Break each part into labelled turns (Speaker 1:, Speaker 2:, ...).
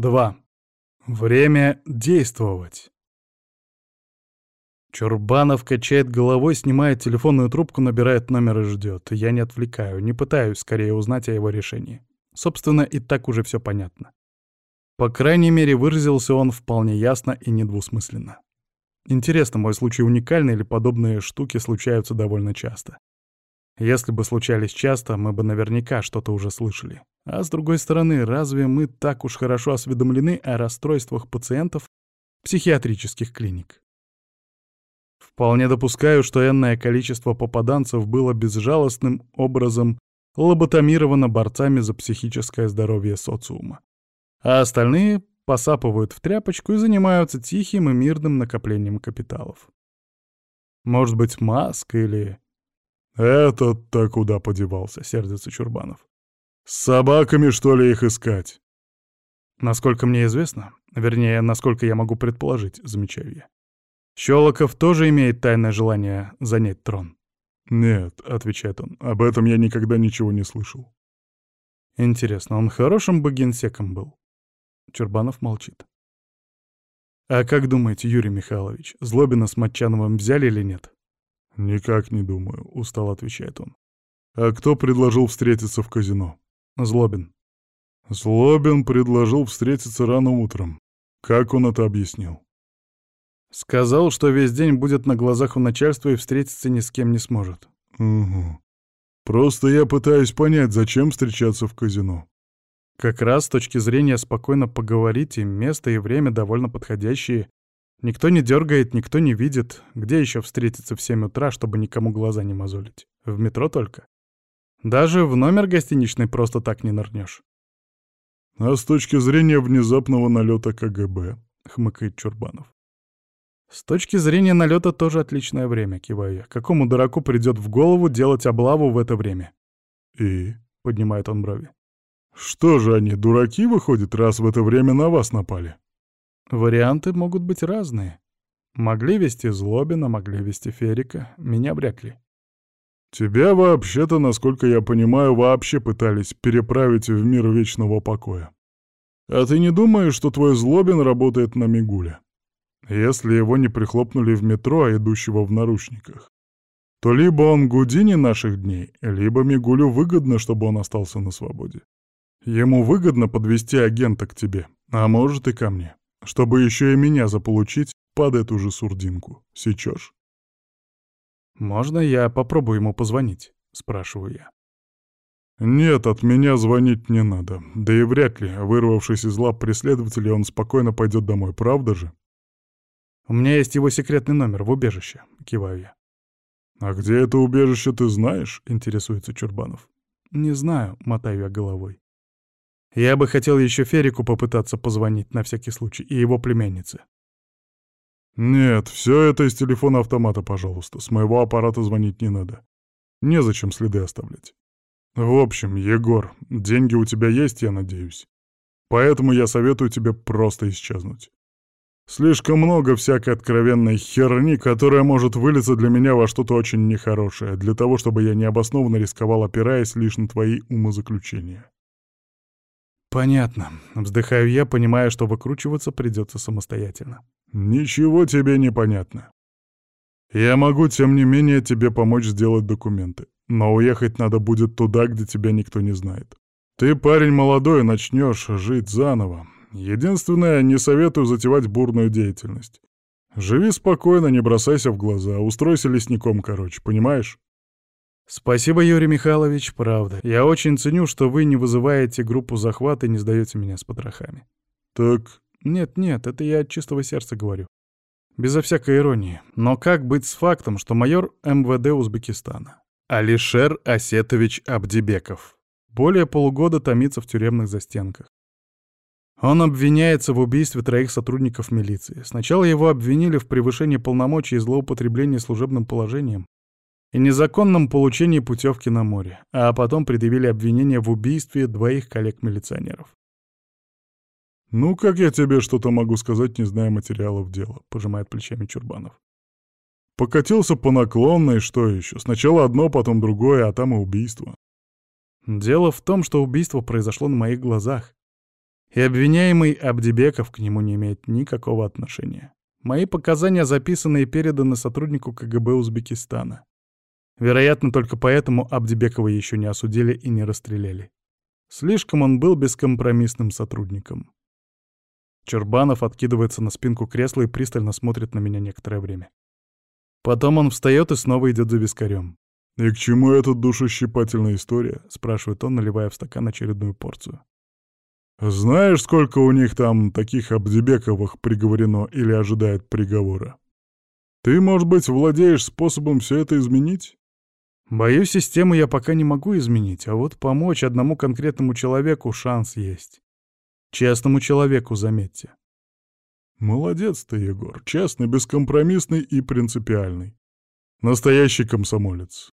Speaker 1: 2. Время действовать. Чурбанов качает головой, снимает телефонную трубку, набирает номер и ждет. Я не отвлекаю, не пытаюсь скорее узнать о его решении. Собственно, и так уже все понятно. По крайней мере, выразился он вполне ясно и недвусмысленно. Интересно, мой случай уникальный или подобные штуки случаются довольно часто? Если бы случались часто, мы бы наверняка что-то уже слышали. А с другой стороны, разве мы так уж хорошо осведомлены о расстройствах пациентов психиатрических клиник? Вполне допускаю, что энное количество попаданцев было безжалостным образом лоботомировано борцами за психическое здоровье социума. А остальные посапывают в тряпочку и занимаются тихим и мирным накоплением капиталов. Может быть, Маск или... «Этот-то куда подевался?» — сердится Чурбанов. «С собаками, что ли, их искать?» Насколько мне известно, вернее, насколько я могу предположить, замечаю я. Щелоков тоже имеет тайное желание занять трон. «Нет», — отвечает он, — «об этом я никогда ничего не слышал». Интересно, он хорошим бы генсеком был? Чурбанов молчит. «А как думаете, Юрий Михайлович, Злобина с Матчановым взяли или нет?» «Никак не думаю», — устало отвечает он. «А кто предложил встретиться в казино?» «Злобин». «Злобин предложил встретиться рано утром. Как он это объяснил?» «Сказал, что весь день будет на глазах у начальства и встретиться ни с кем не сможет». «Угу. Просто я пытаюсь понять, зачем встречаться в казино». Как раз с точки зрения спокойно поговорить, и место и время довольно подходящие. Никто не дергает, никто не видит. Где еще встретиться в 7 утра, чтобы никому глаза не мозолить? В метро только. Даже в номер гостиничный просто так не нырнешь. А с точки зрения внезапного налета КГБ, хмыкает Чурбанов. С точки зрения налета тоже отличное время, киваю я. Какому дураку придет в голову делать облаву в это время? И, поднимает он брови. Что же они, дураки, выходят, раз в это время на вас напали? Варианты могут быть разные. Могли вести Злобина, могли вести Ферика, меня вряд ли. Тебя вообще-то, насколько я понимаю, вообще пытались переправить в мир вечного покоя. А ты не думаешь, что твой Злобин работает на Мигуле? Если его не прихлопнули в метро, а идущего в наручниках, то либо он Гудини наших дней, либо Мигулю выгодно, чтобы он остался на свободе. Ему выгодно подвести агента к тебе, а может и ко мне, чтобы еще и меня заполучить под эту же сурдинку. Сечешь? «Можно я попробую ему позвонить?» — спрашиваю я. «Нет, от меня звонить не надо. Да и вряд ли, вырвавшись из лап преследователя, он спокойно пойдет домой, правда же?» «У меня есть его секретный номер в убежище», — киваю я. «А где это убежище, ты знаешь?» — интересуется Чурбанов. «Не знаю», — мотаю я головой. Я бы хотел еще Ферику попытаться позвонить на всякий случай, и его племяннице. «Нет, все это из телефона автомата, пожалуйста. С моего аппарата звонить не надо. Незачем следы оставлять. В общем, Егор, деньги у тебя есть, я надеюсь. Поэтому я советую тебе просто исчезнуть. Слишком много всякой откровенной херни, которая может вылиться для меня во что-то очень нехорошее, для того, чтобы я необоснованно рисковал, опираясь лишь на твои умозаключения. «Понятно», — вздыхаю я, понимая, что выкручиваться придется самостоятельно. «Ничего тебе не понятно. Я могу, тем не менее, тебе помочь сделать документы, но уехать надо будет туда, где тебя никто не знает. Ты парень молодой, начнешь жить заново. Единственное, не советую затевать бурную деятельность. Живи спокойно, не бросайся в глаза, устройся лесником, короче, понимаешь?» «Спасибо, Юрий Михайлович, правда. Я очень ценю, что вы не вызываете группу захвата и не сдаете меня с потрохами». «Так...» «Нет-нет, это я от чистого сердца говорю. Безо всякой иронии. Но как быть с фактом, что майор МВД Узбекистана, Алишер Осетович Абдибеков, более полугода томится в тюремных застенках? Он обвиняется в убийстве троих сотрудников милиции. Сначала его обвинили в превышении полномочий и злоупотреблении служебным положением, и незаконном получении путевки на море, а потом предъявили обвинение в убийстве двоих коллег-милиционеров. «Ну, как я тебе что-то могу сказать, не зная материалов дела?» — пожимает плечами Чурбанов. «Покатился по наклонной, что еще? Сначала одно, потом другое, а там и убийство». «Дело в том, что убийство произошло на моих глазах. И обвиняемый Абдибеков к нему не имеет никакого отношения. Мои показания записаны и переданы сотруднику КГБ Узбекистана. Вероятно, только поэтому Абдибекова еще не осудили и не расстреляли. Слишком он был бескомпромиссным сотрудником. Чурбанов откидывается на спинку кресла и пристально смотрит на меня некоторое время. Потом он встает и снова идет за вискарем.
Speaker 2: «И к чему эта душещипательная история?» — спрашивает он, наливая в стакан очередную порцию. «Знаешь, сколько у них там таких Абдибековых приговорено или ожидает приговора? Ты, может быть, владеешь способом все это изменить?»
Speaker 1: «Боюсь, систему я пока не могу изменить, а вот помочь одному конкретному человеку шанс есть. Честному человеку, заметьте.
Speaker 2: Молодец ты, Егор. Честный, бескомпромиссный и принципиальный. Настоящий комсомолец.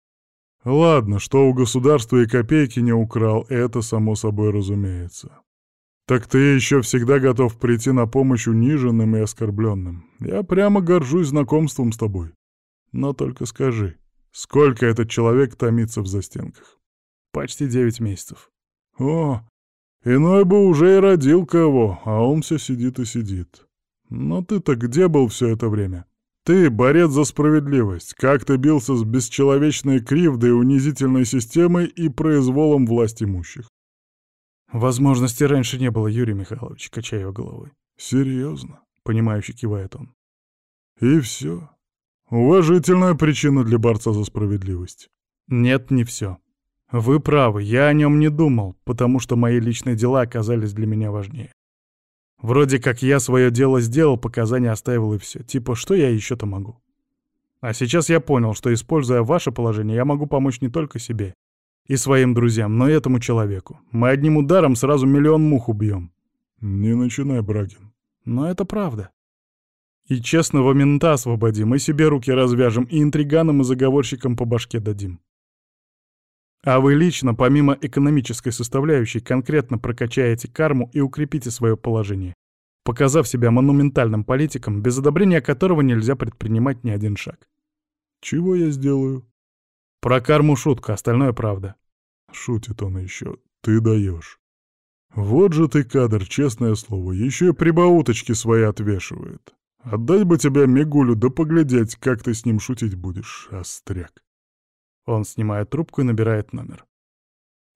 Speaker 2: Ладно, что у государства и копейки не украл, это само собой разумеется. Так ты еще всегда готов прийти на помощь униженным и оскорбленным. Я прямо горжусь знакомством с тобой. Но только скажи, сколько этот человек томится в застенках?
Speaker 1: Почти девять месяцев.
Speaker 2: О, Иной бы уже и родил кого, а он все сидит и сидит. Но ты-то где был все это время? Ты, борец за справедливость, как ты бился с бесчеловечной кривдой, унизительной системой и произволом власть имущих?
Speaker 1: Возможности раньше не было, Юрий Михайлович, качая его головой.
Speaker 2: Серьезно?
Speaker 1: Понимающе кивает он.
Speaker 2: И все. Уважительная причина для борца за справедливость.
Speaker 1: Нет, не все. Вы правы, я о нем не думал, потому что мои личные дела оказались для меня важнее. Вроде как я свое дело сделал, показания оставил и все. Типа, что я еще-то могу? А сейчас я понял, что, используя ваше положение, я могу помочь не только себе и своим друзьям, но и этому человеку. Мы одним ударом сразу миллион мух убьем.
Speaker 2: Не начинай, Брагин.
Speaker 1: Но это правда. И честного мента освободим, и себе руки развяжем, и интриганам и заговорщикам по башке дадим. А вы лично, помимо экономической составляющей, конкретно прокачаете карму и укрепите свое положение, показав себя монументальным политиком, без одобрения которого нельзя предпринимать ни один шаг.
Speaker 2: Чего я сделаю?
Speaker 1: Про карму шутка, остальное правда.
Speaker 2: Шутит он еще. Ты даешь. Вот же ты кадр, честное слово, еще и прибауточки свои отвешивает. Отдать бы тебя Мигулю, да поглядеть, как ты с ним шутить будешь, остряк.
Speaker 1: Он снимает трубку и набирает номер.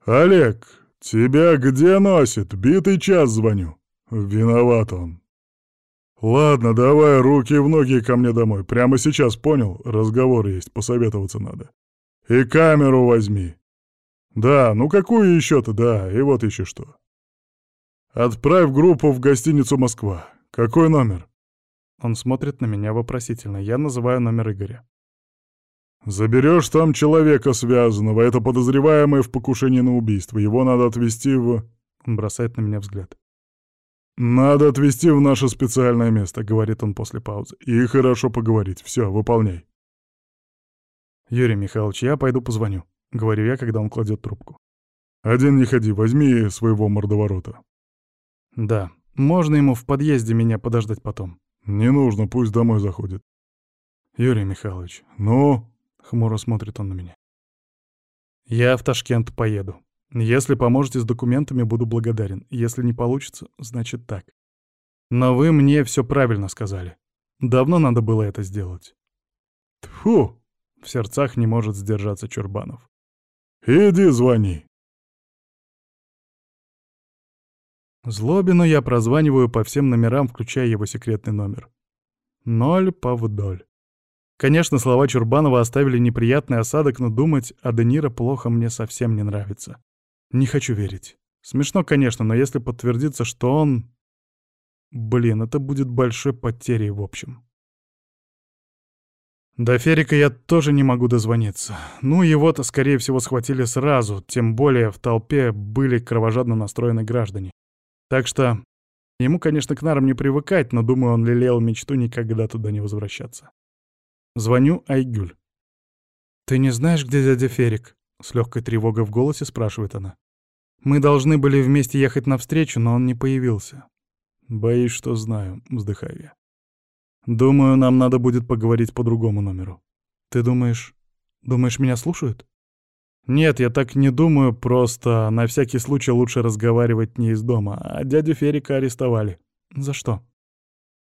Speaker 2: «Олег, тебя где носит? Битый час звоню». Виноват он. «Ладно, давай руки в ноги ко мне домой. Прямо сейчас, понял? Разговор есть, посоветоваться надо. И камеру возьми. Да, ну какую еще-то, да, и вот еще что. Отправь группу в гостиницу «Москва». Какой номер?»
Speaker 1: Он смотрит на меня вопросительно. Я называю номер Игоря.
Speaker 2: Заберешь там человека связанного, это подозреваемый в покушении на убийство. Его надо отвезти в...»
Speaker 1: Он бросает на меня взгляд.
Speaker 2: «Надо отвезти в наше специальное место», — говорит он после паузы. «И хорошо поговорить. Все, выполняй».
Speaker 1: «Юрий Михайлович, я пойду позвоню», — говорю я, когда он кладет трубку.
Speaker 2: «Один не ходи, возьми своего мордоворота».
Speaker 1: «Да, можно ему в подъезде меня подождать потом».
Speaker 2: «Не нужно, пусть домой заходит».
Speaker 1: «Юрий Михайлович».
Speaker 2: «Ну?»
Speaker 1: Хмуро смотрит он на меня. «Я в Ташкент поеду. Если поможете с документами, буду благодарен. Если не получится, значит так. Но вы мне все правильно сказали. Давно надо было это сделать».
Speaker 2: Тфу!
Speaker 1: В сердцах не может сдержаться Чурбанов.
Speaker 2: «Иди звони».
Speaker 1: Злобину я прозваниваю по всем номерам, включая его секретный номер. Ноль по вдоль. Конечно, слова Чурбанова оставили неприятный осадок, но думать о Де плохо мне совсем не нравится. Не хочу верить. Смешно, конечно, но если подтвердится, что он... Блин, это будет большой потерей в общем. До Ферика я тоже не могу дозвониться. Ну, его-то, скорее всего, схватили сразу, тем более в толпе были кровожадно настроены граждане. Так что ему, конечно, к нарам не привыкать, но, думаю, он лелеял мечту никогда туда не возвращаться. Звоню Айгюль. «Ты не знаешь, где дядя Ферик?» — с легкой тревогой в голосе спрашивает она. «Мы должны были вместе ехать навстречу, но он не появился». «Боюсь, что знаю», — вздыхаю я. «Думаю, нам надо будет поговорить по другому номеру». «Ты думаешь... думаешь, меня слушают?» Нет, я так не думаю, просто на всякий случай лучше разговаривать не из дома, а дядю Ферика арестовали. За что?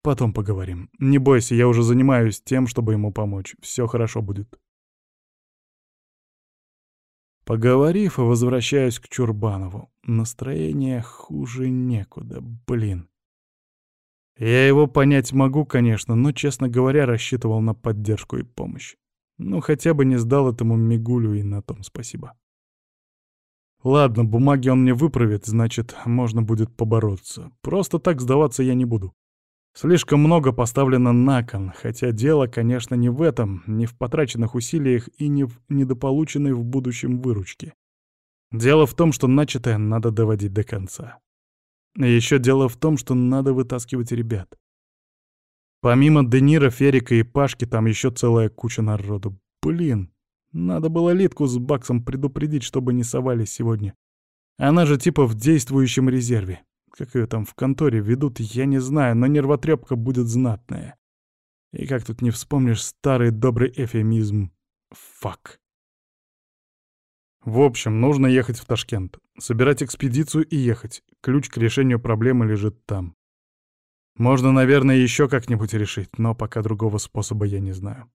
Speaker 1: Потом поговорим. Не бойся, я уже занимаюсь тем, чтобы ему помочь. Все хорошо будет. Поговорив, возвращаюсь к Чурбанову. Настроение хуже некуда, блин. Я его понять могу, конечно, но, честно говоря, рассчитывал на поддержку и помощь. Ну, хотя бы не сдал этому Мигулю, и на том спасибо. Ладно, бумаги он мне выправит, значит, можно будет побороться. Просто так сдаваться я не буду. Слишком много поставлено на кон, хотя дело, конечно, не в этом, не в потраченных усилиях и не в недополученной в будущем выручке. Дело в том, что начатое надо доводить до конца. Еще дело в том, что надо вытаскивать ребят. Помимо Денира, Ферика и Пашки, там еще целая куча народу. Блин, надо было Литку с Баксом предупредить, чтобы не совались сегодня. Она же типа в действующем резерве. Как ее там в конторе ведут, я не знаю, но нервотрепка будет знатная. И как тут не вспомнишь старый добрый эфемизм «фак». В общем, нужно ехать в Ташкент, собирать экспедицию и ехать. Ключ к решению проблемы лежит там. Можно, наверное, еще как-нибудь решить, но пока другого способа я не знаю.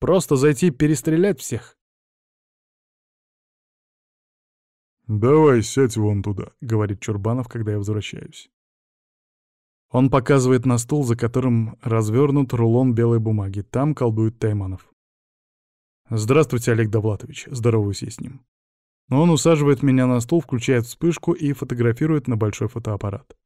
Speaker 1: Просто зайти перестрелять всех?
Speaker 2: «Давай, сядь вон туда», —
Speaker 1: говорит Чурбанов, когда я возвращаюсь. Он показывает на стул, за которым развернут рулон белой бумаги. Там колдует Тайманов. «Здравствуйте, Олег Довлатович», — здороваюсь я с ним. Он усаживает меня на стул, включает вспышку и фотографирует на большой фотоаппарат.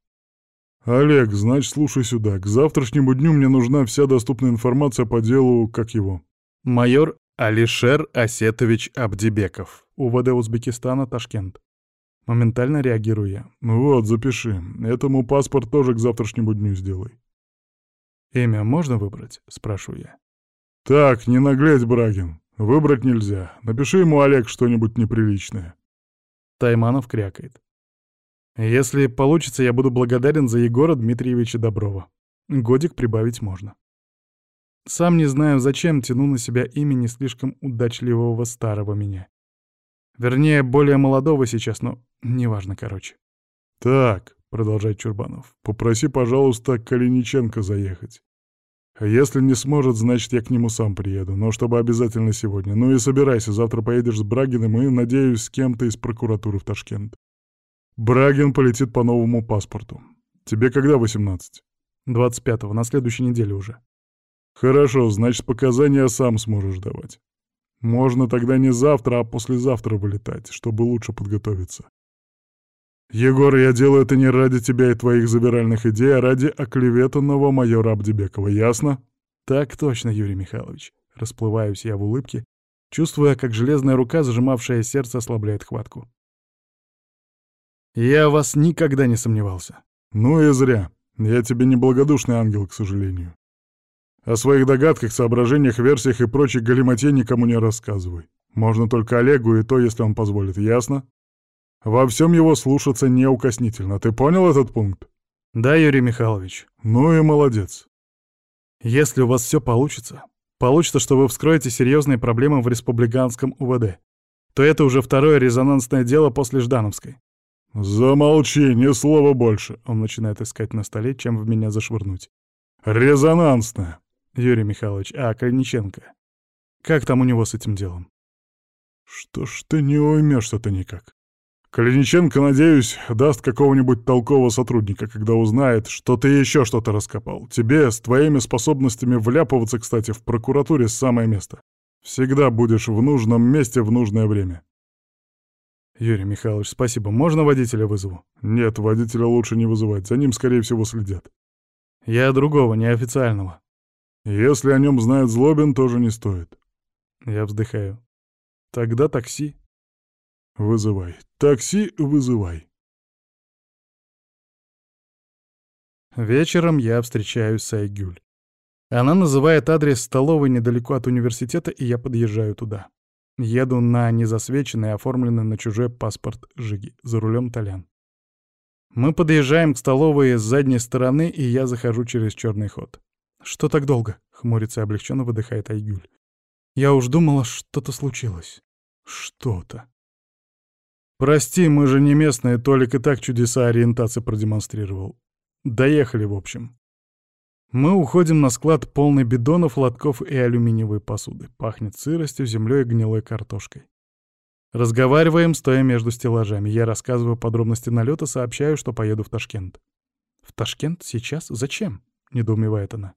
Speaker 2: «Олег, значит, слушай сюда. К завтрашнему дню мне нужна вся доступная информация по делу, как его».
Speaker 1: Майор Алишер Осетович Абдибеков, УВД Узбекистана, Ташкент. Моментально реагирую я.
Speaker 2: «Вот, запиши. Этому паспорт тоже к завтрашнему дню сделай».
Speaker 1: «Имя можно выбрать?» — спрашиваю я.
Speaker 2: «Так, не наглеть, Брагин. Выбрать нельзя. Напиши ему, Олег, что-нибудь неприличное».
Speaker 1: Тайманов крякает. «Если получится, я буду благодарен за Егора Дмитриевича Доброва. Годик прибавить можно». Сам не знаю, зачем тяну на себя имя не слишком удачливого старого меня. Вернее, более молодого сейчас, но неважно, короче.
Speaker 2: «Так», — продолжает Чурбанов, — «попроси, пожалуйста, Калиниченко заехать. А если не сможет, значит, я к нему сам приеду, но чтобы обязательно сегодня. Ну и собирайся, завтра поедешь с Брагиным и, надеюсь, с кем-то из прокуратуры в Ташкент. Брагин полетит по новому паспорту. Тебе когда 18?
Speaker 1: 25-го, на следующей неделе уже.
Speaker 2: Хорошо, значит, показания сам сможешь давать. Можно тогда не завтра, а послезавтра вылетать, чтобы лучше подготовиться. Егор, я делаю это не ради тебя и твоих забиральных идей, а ради оклеветанного майора Абдибекова, ясно?
Speaker 1: Так точно, Юрий Михайлович. Расплываюсь я в улыбке, чувствуя, как железная рука, зажимавшая сердце, ослабляет хватку. Я в вас никогда не сомневался.
Speaker 2: Ну и зря. Я тебе не благодушный ангел, к сожалению. О своих догадках, соображениях, версиях и прочей галиматье никому не рассказывай. Можно только Олегу, и то, если он позволит, ясно? Во всем его слушаться неукоснительно. Ты понял этот пункт?
Speaker 1: Да, Юрий Михайлович.
Speaker 2: Ну и молодец.
Speaker 1: Если у вас все получится, получится, что вы вскроете серьезные проблемы в республиканском УВД, то это уже второе резонансное дело после Ждановской.
Speaker 2: «Замолчи, ни слова больше!»
Speaker 1: Он начинает искать на столе, чем в меня зашвырнуть.
Speaker 2: «Резонансное!»
Speaker 1: Юрий Михайлович, а Калиниченко? Как там у него с этим делом?»
Speaker 2: «Что ж ты не уймешься-то никак?» Калиниченко, надеюсь, даст какого-нибудь толкового сотрудника, когда узнает, что ты еще что-то раскопал. Тебе с твоими способностями вляпываться, кстати, в прокуратуре самое место. Всегда будешь в нужном месте в нужное время.
Speaker 1: Юрий Михайлович, спасибо. Можно водителя вызову?
Speaker 2: Нет, водителя лучше не вызывать. За ним, скорее всего, следят.
Speaker 1: Я другого, неофициального.
Speaker 2: Если о нем знает Злобин, тоже не стоит.
Speaker 1: Я вздыхаю. Тогда такси.
Speaker 2: Вызывай. Такси вызывай.
Speaker 1: Вечером я встречаюсь с Айгюль. Она называет адрес столовой недалеко от университета, и я подъезжаю туда. Еду на незасвеченный, оформленный на чужой паспорт Жиги, за рулем Толян. Мы подъезжаем к столовой с задней стороны, и я захожу через черный ход. «Что так долго?» — хмурится и облегченно выдыхает Айгюль. «Я уж думала, что-то случилось». Что-то. Прости, мы же не местные, Толик и так чудеса ориентации продемонстрировал. Доехали, в общем. Мы уходим на склад полный бидонов, лотков и алюминиевой посуды. Пахнет сыростью, землей и гнилой картошкой. Разговариваем, стоя между стеллажами. Я рассказываю подробности налета, сообщаю, что поеду в Ташкент. «В Ташкент? Сейчас? Зачем?» — недоумевает она.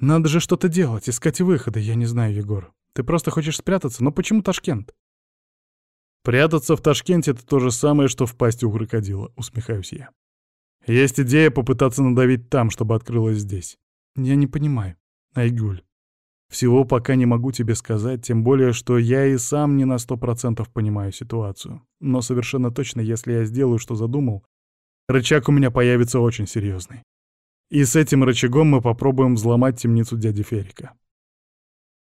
Speaker 1: «Надо же что-то делать, искать выходы, я не знаю, Егор. Ты просто хочешь спрятаться, но почему Ташкент?» «Прятаться в Ташкенте — это то же самое, что в пасти у крокодила», — усмехаюсь я. «Есть идея попытаться надавить там, чтобы открылось здесь». «Я не понимаю. Айгуль, всего пока не могу тебе сказать, тем более, что я и сам не на сто процентов понимаю ситуацию. Но совершенно точно, если я сделаю, что задумал, рычаг у меня появится очень серьезный. И с этим рычагом мы попробуем взломать темницу дяди Ферика.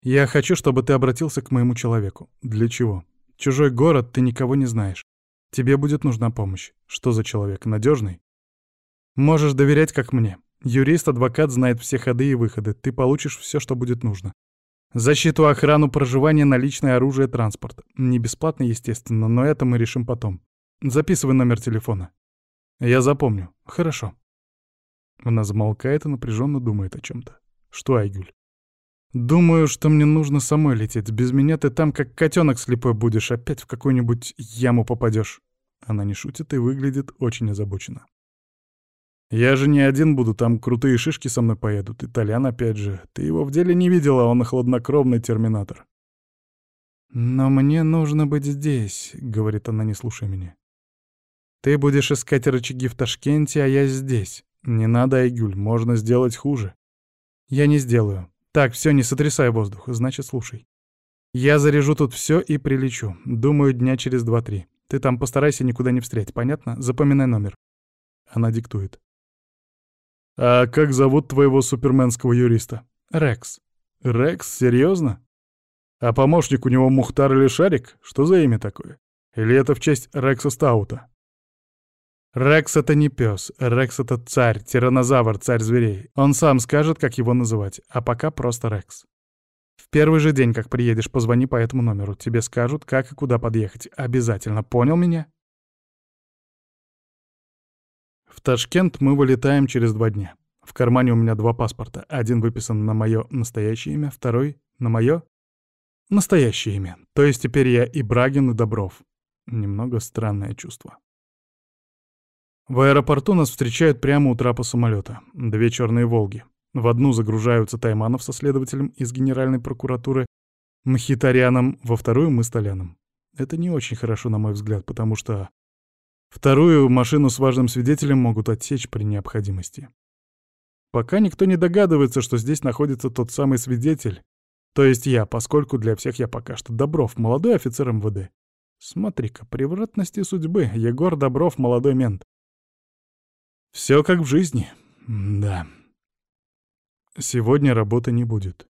Speaker 1: Я хочу, чтобы ты обратился к моему человеку. Для чего? Чужой город, ты никого не знаешь. Тебе будет нужна помощь. Что за человек? Надежный? Можешь доверять, как мне. Юрист, адвокат знает все ходы и выходы. Ты получишь все, что будет нужно. Защиту, охрану, проживание, наличное оружие, транспорт. Не бесплатно, естественно, но это мы решим потом. Записывай номер телефона. Я запомню. Хорошо. Она замолкает и напряженно думает о чем-то. Что, Айгуль? Думаю, что мне нужно самой лететь. Без меня ты там как котенок слепой будешь, опять в какую-нибудь яму попадешь. Она не шутит и выглядит очень озабоченно. Я же не один буду, там крутые шишки со мной поедут. Итальян опять же. Ты его в деле не видела, он хладнокровный терминатор. «Но мне нужно быть здесь», — говорит она, не слушая меня. «Ты будешь искать рычаги в Ташкенте, а я здесь. Не надо, Айгюль, можно сделать хуже». «Я не сделаю. Так, все, не сотрясай воздух, значит, слушай. Я заряжу тут все и прилечу. Думаю, дня через два-три. Ты там постарайся никуда не встрять, понятно? Запоминай номер». Она диктует. «А как зовут твоего суперменского юриста?» «Рекс». «Рекс? Серьезно? А помощник у него Мухтар или Шарик? Что за имя такое? Или это в честь Рекса Стаута?» «Рекс — это не пес. Рекс — это царь, тиранозавр, царь зверей. Он сам скажет, как его называть, а пока просто Рекс. В первый же день, как приедешь, позвони по этому номеру. Тебе скажут, как и куда подъехать. Обязательно. Понял меня?» В Ташкент мы вылетаем через два дня. В кармане у меня два паспорта. Один выписан на мое настоящее имя, второй — на мое настоящее имя. То есть теперь я и Брагин, и Добров. Немного странное чувство. В аэропорту нас встречают прямо у трапа самолета. Две черные «Волги». В одну загружаются Тайманов со следователем из Генеральной прокуратуры Мхитаряном, во вторую мы с Толяном. Это не очень хорошо, на мой взгляд, потому что Вторую машину с важным свидетелем могут отсечь при необходимости. Пока никто не догадывается, что здесь находится тот самый свидетель, то есть я, поскольку для всех я пока что Добров, молодой офицер МВД. Смотри-ка, превратности судьбы, Егор Добров, молодой мент. Все как в жизни. да. Сегодня работы не будет.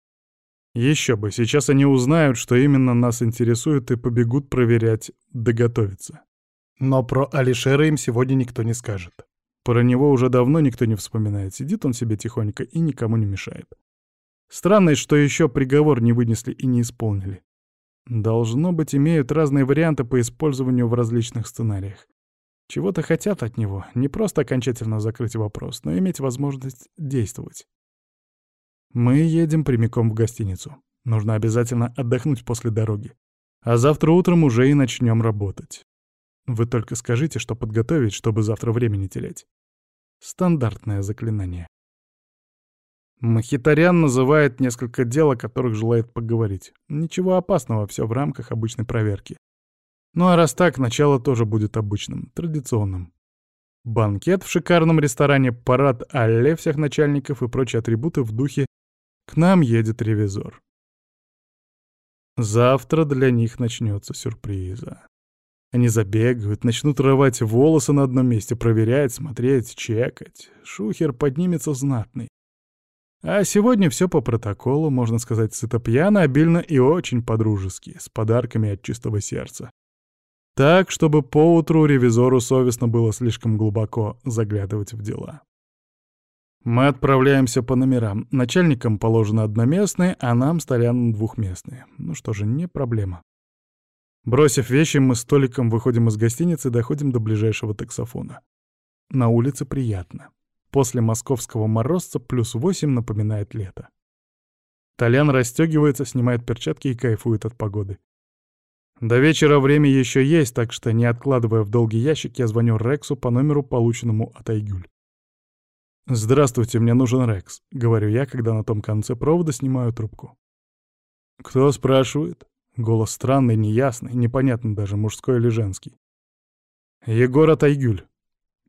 Speaker 1: Еще бы, сейчас они узнают, что именно нас интересует, и побегут проверять, доготовиться. Но про Алишера им сегодня никто не скажет. Про него уже давно никто не вспоминает, сидит он себе тихонько и никому не мешает. Странно, что еще приговор не вынесли и не исполнили. Должно быть, имеют разные варианты по использованию в различных сценариях. Чего-то хотят от него, не просто окончательно закрыть вопрос, но иметь возможность действовать. Мы едем прямиком в гостиницу. Нужно обязательно отдохнуть после дороги. А завтра утром уже и начнем работать. Вы только скажите, что подготовить, чтобы завтра времени терять. Стандартное заклинание. Махитарян называет несколько дел, о которых желает поговорить. Ничего опасного, все в рамках обычной проверки. Ну а раз так, начало тоже будет обычным, традиционным. Банкет в шикарном ресторане, парад алле всех начальников и прочие атрибуты в духе «К нам едет ревизор». Завтра для них начнется сюрприза. Они забегают, начнут рвать волосы на одном месте, проверять, смотреть, чекать. Шухер поднимется знатный. А сегодня все по протоколу, можно сказать, сыто пьяно, обильно и очень по-дружески, с подарками от чистого сердца. Так, чтобы поутру ревизору совестно было слишком глубоко заглядывать в дела. Мы отправляемся по номерам. Начальникам положено одноместные, а нам, столянам, двухместные. Ну что же, не проблема. Бросив вещи, мы с Толиком выходим из гостиницы и доходим до ближайшего таксофона. На улице приятно. После московского морозца плюс восемь напоминает лето. Толян расстегивается, снимает перчатки и кайфует от погоды. До вечера время еще есть, так что, не откладывая в долгий ящик, я звоню Рексу по номеру, полученному от Айгюль. «Здравствуйте, мне нужен Рекс», — говорю я, когда на том конце провода снимаю трубку. «Кто спрашивает?» Голос странный, неясный, непонятно даже, мужской или женский. «Егор Атайгюль».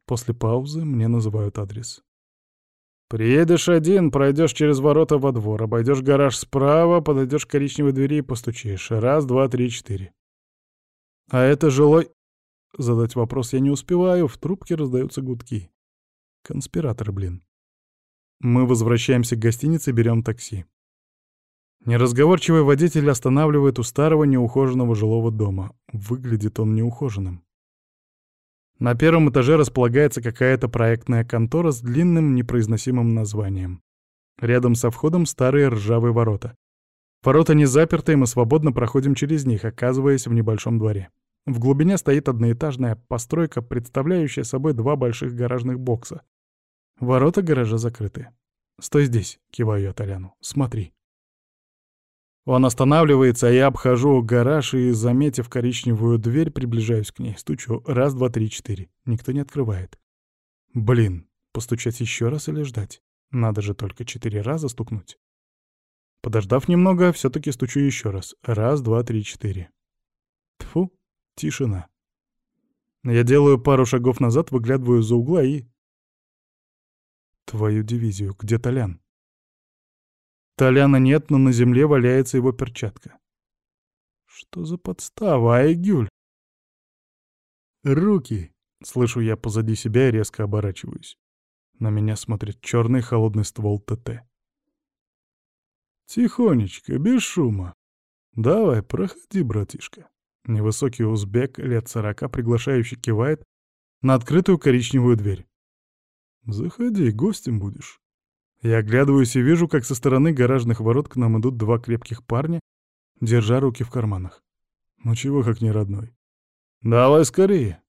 Speaker 1: После паузы мне называют адрес. «Приедешь один, пройдешь через ворота во двор, обойдешь гараж справа, подойдешь к коричневой двери и постучишь. Раз, два, три, четыре». «А это жилой...» Задать вопрос я не успеваю, в трубке раздаются гудки. Конспираторы, блин. Мы возвращаемся к гостинице берем такси. Неразговорчивый водитель останавливает у старого неухоженного жилого дома. Выглядит он неухоженным. На первом этаже располагается какая-то проектная контора с длинным непроизносимым названием. Рядом со входом старые ржавые ворота. Ворота не заперты, и мы свободно проходим через них, оказываясь в небольшом дворе. В глубине стоит одноэтажная постройка, представляющая собой два больших гаражных бокса. Ворота гаража закрыты. «Стой здесь», — киваю я Толяну. «Смотри». Он останавливается, а я обхожу гараж и, заметив коричневую дверь, приближаюсь к ней. Стучу. Раз, два, три, четыре. Никто не открывает. Блин, постучать еще раз или ждать? Надо же только четыре раза стукнуть. Подождав немного, все таки стучу еще раз. Раз, два, три, четыре. Тфу, тишина. Я делаю пару шагов назад, выглядываю за угла и... Твою дивизию, где Толян? Толяна нет, но на земле валяется его перчатка. Что за подстава, Айгюль? Руки! Слышу я позади себя и резко оборачиваюсь. На меня смотрит черный холодный ствол ТТ. Тихонечко, без шума. Давай, проходи, братишка. Невысокий узбек, лет сорока, приглашающий кивает на открытую коричневую дверь. Заходи, гостем будешь. Я оглядываюсь и вижу, как со стороны гаражных ворот к нам идут два крепких парня, держа руки в карманах. Ну чего как не родной. «Давай скорее!»